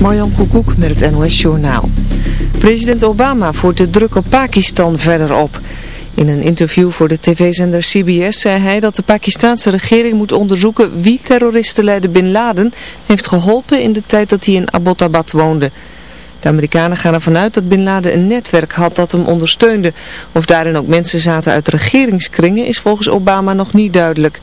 Marjan Koekoek met het NOS Journaal. President Obama voert de druk op Pakistan verder op. In een interview voor de tv-zender CBS zei hij dat de Pakistanse regering moet onderzoeken wie terroristenleider Bin Laden heeft geholpen in de tijd dat hij in Abbottabad woonde. De Amerikanen gaan ervan uit dat Bin Laden een netwerk had dat hem ondersteunde. Of daarin ook mensen zaten uit regeringskringen is volgens Obama nog niet duidelijk.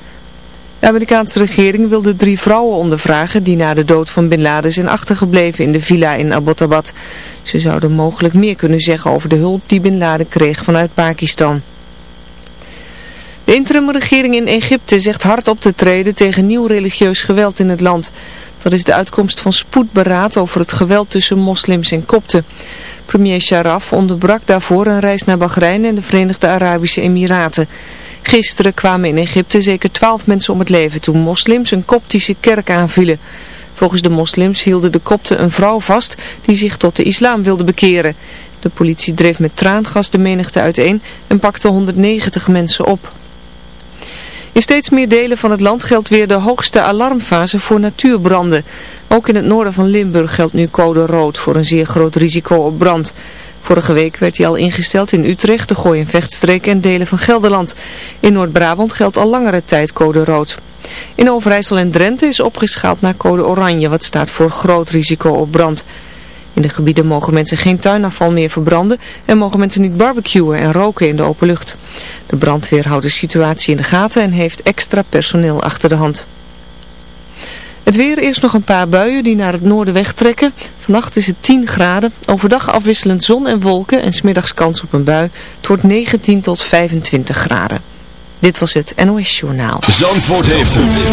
De Amerikaanse regering wil de drie vrouwen ondervragen die na de dood van Bin Laden zijn achtergebleven in de villa in Abbottabad. Ze zouden mogelijk meer kunnen zeggen over de hulp die Bin Laden kreeg vanuit Pakistan. De interimregering in Egypte zegt hard op te treden tegen nieuw religieus geweld in het land. Dat is de uitkomst van spoedberaad over het geweld tussen moslims en kopten. Premier Sharaf onderbrak daarvoor een reis naar Bahrein en de Verenigde Arabische Emiraten. Gisteren kwamen in Egypte zeker twaalf mensen om het leven toen moslims een koptische kerk aanvielen. Volgens de moslims hielden de kopten een vrouw vast die zich tot de islam wilde bekeren. De politie dreef met traangas de menigte uiteen en pakte 190 mensen op. In steeds meer delen van het land geldt weer de hoogste alarmfase voor natuurbranden. Ook in het noorden van Limburg geldt nu code rood voor een zeer groot risico op brand. Vorige week werd hij al ingesteld in Utrecht, de Gooi- en Vechtstreek en delen van Gelderland. In Noord-Brabant geldt al langere tijd code rood. In Overijssel en Drenthe is opgeschaald naar code oranje, wat staat voor groot risico op brand. In de gebieden mogen mensen geen tuinafval meer verbranden en mogen mensen niet barbecuen en roken in de open lucht. De brandweer houdt de situatie in de gaten en heeft extra personeel achter de hand. Het weer eerst nog een paar buien die naar het noorden wegtrekken. Vannacht is het 10 graden. Overdag afwisselend zon en wolken en smiddags kans op een bui. Het wordt 19 tot 25 graden. Dit was het NOS Journaal. Zandvoort heeft het.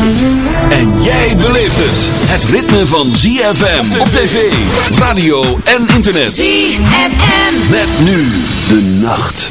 En jij beleeft het. Het ritme van ZFM op tv, radio en internet. ZFM. Met nu de nacht.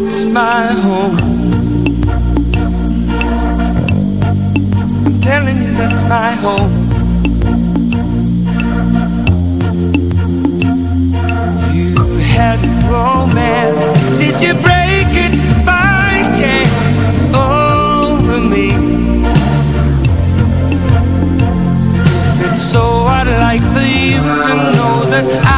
that's my home. I'm telling you, that's my home. You had romance, did you break it by chance over me? It's so, I'd like for you to know that I'm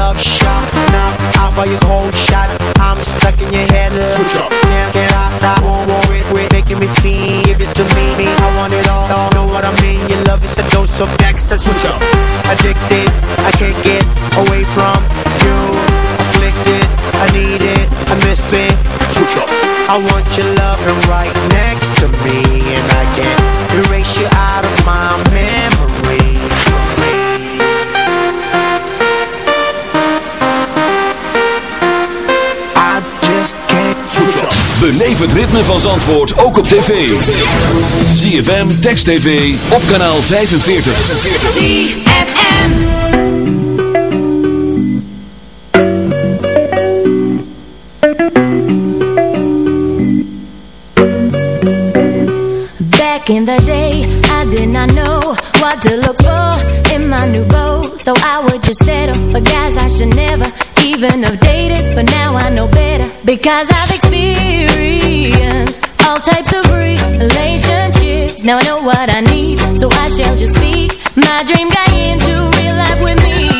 love shot. Now, out by your cold shot? I'm stuck in your head. Switch up. Can't get out, I won't worry Quit making me feel, give it to me. I want it all, all know what I mean. Your love is a dose of next Switch up. Addicted, I can't get away from you. Afflicted, I need it, I miss it. Switch up. I want your loving right next to me. And I can't erase you out of my memory Beleef het ritme van Zandvoort ook op tv. ZFM, Text TV, op kanaal 45. ZFM Back in the day, I did not know what to look for in my new beau. So I would just settle for guys I should never even have dated. But now I know better because I've experienced all types of relationships. Now I know what I need, so I shall just speak my dream guy into real life with me.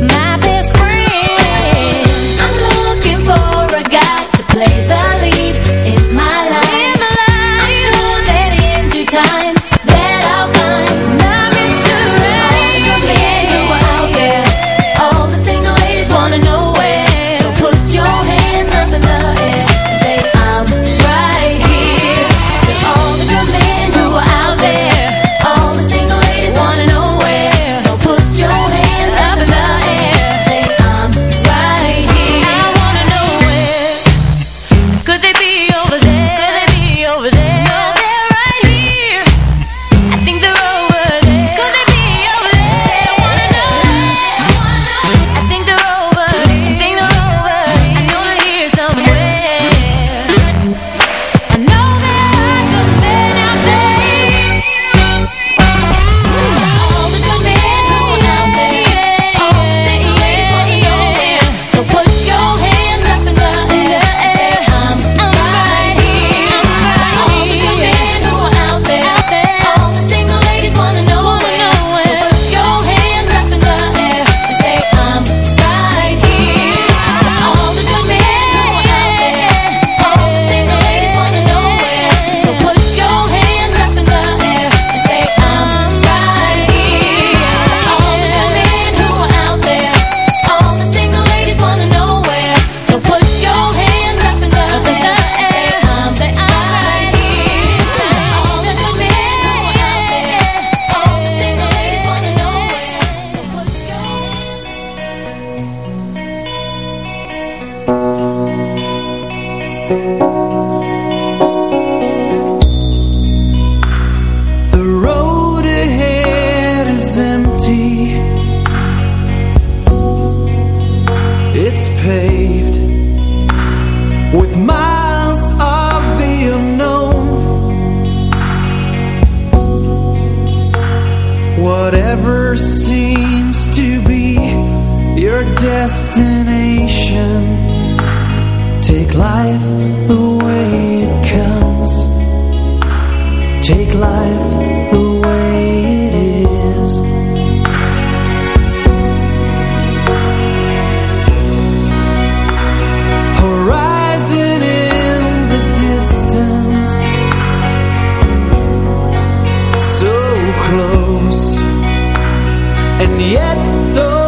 yet so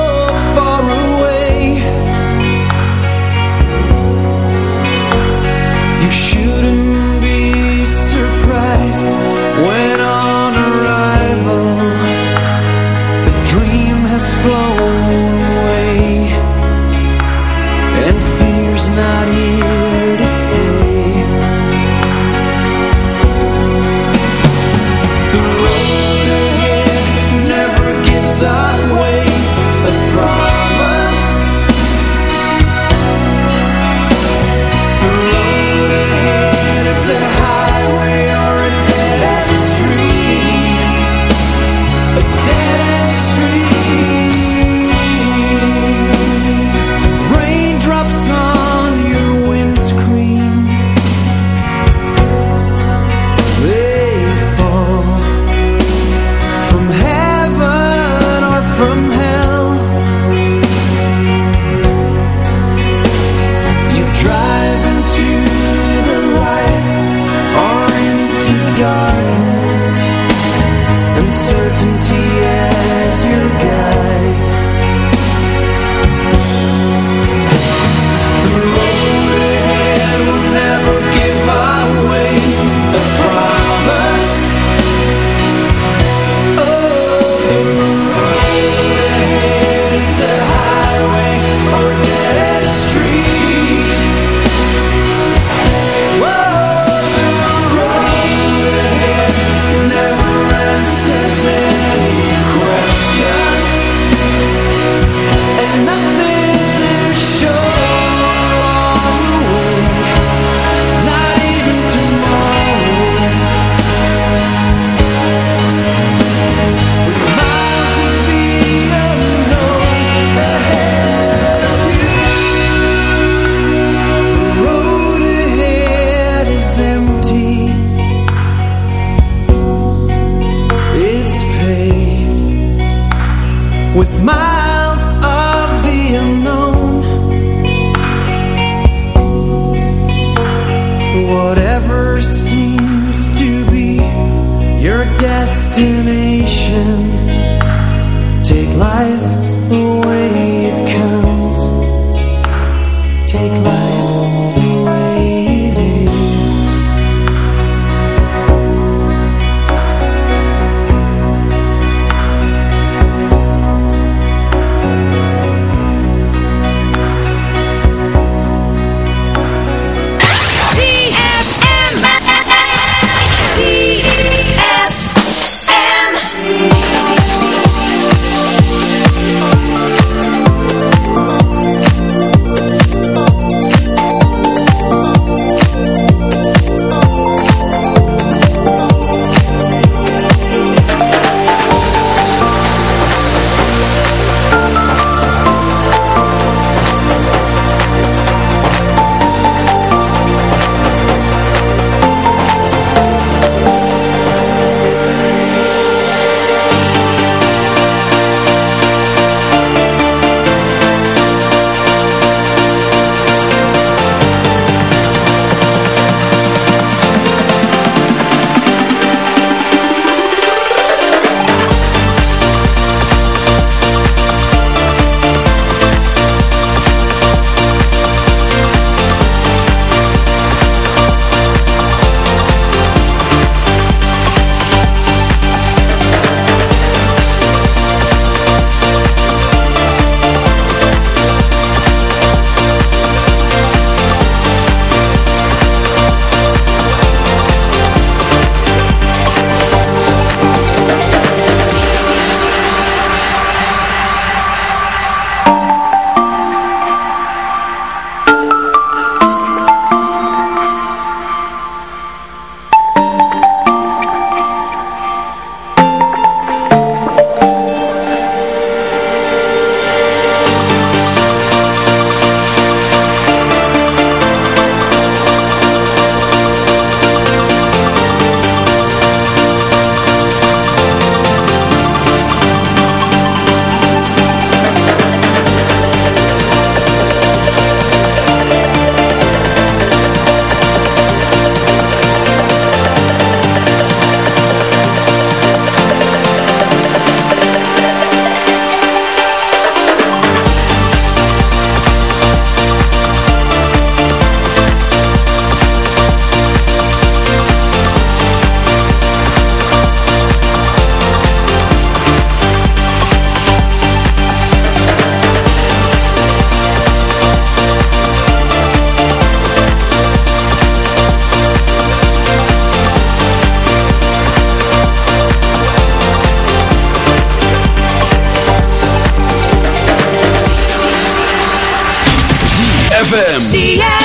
ZFM.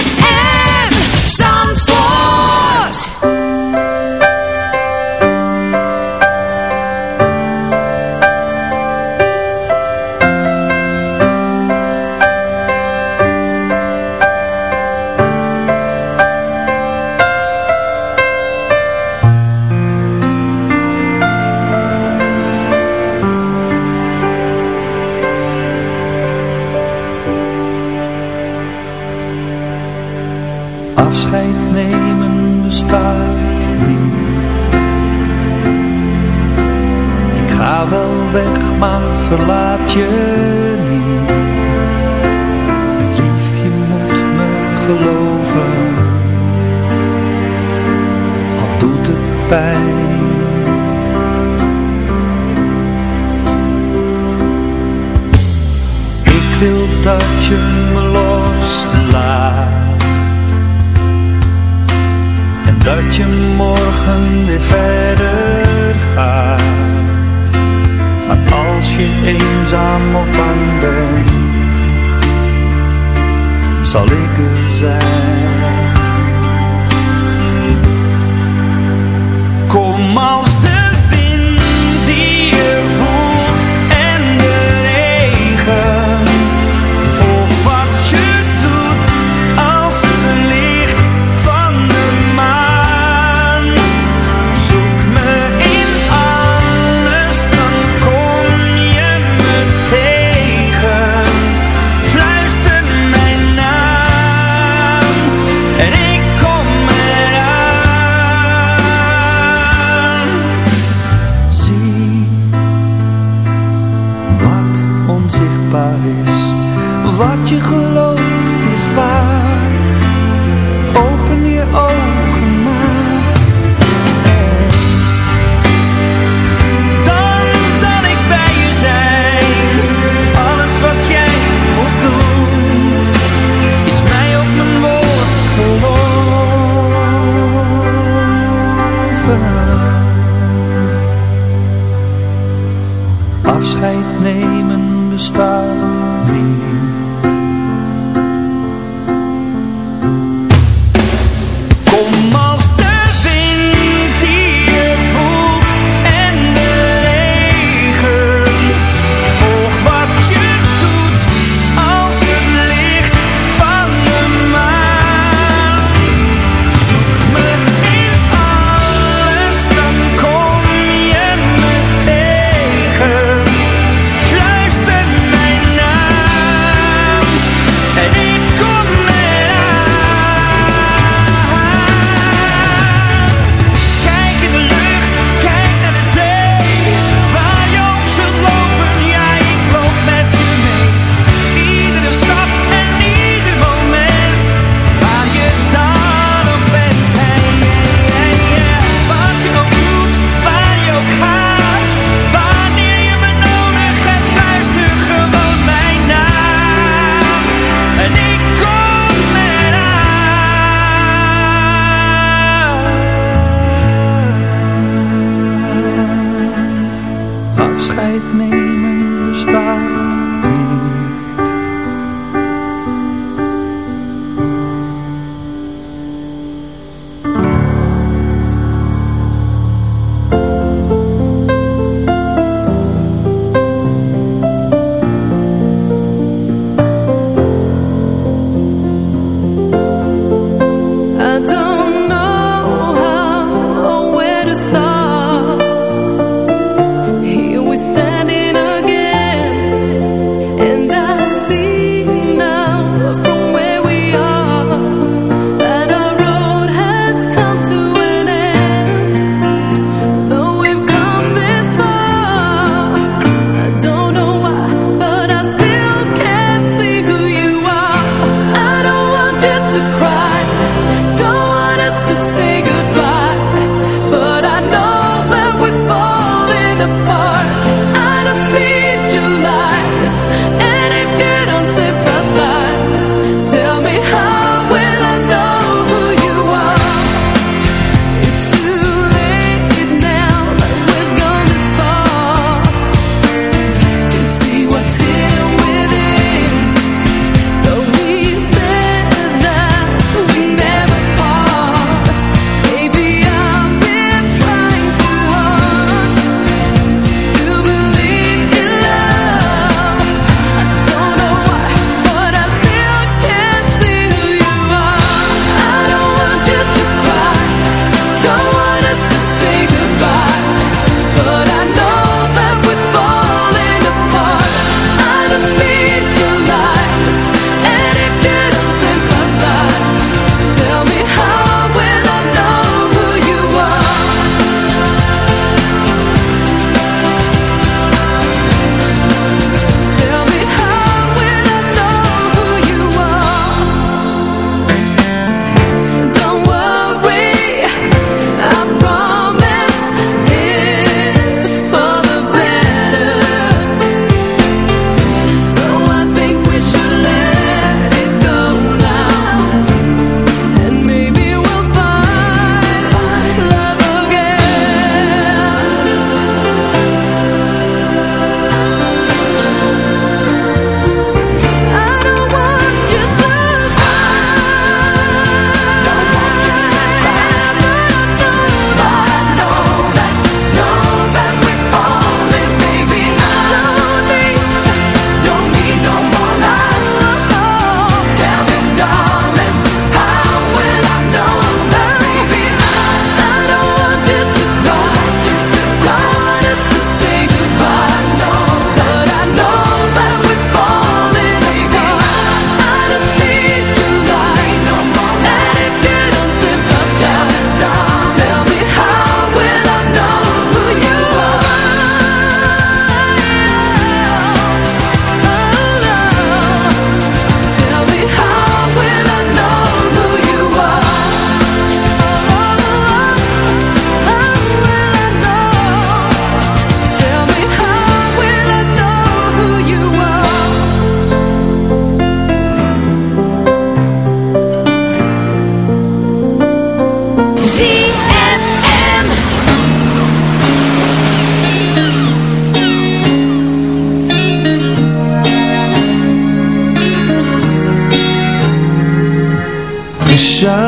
shine.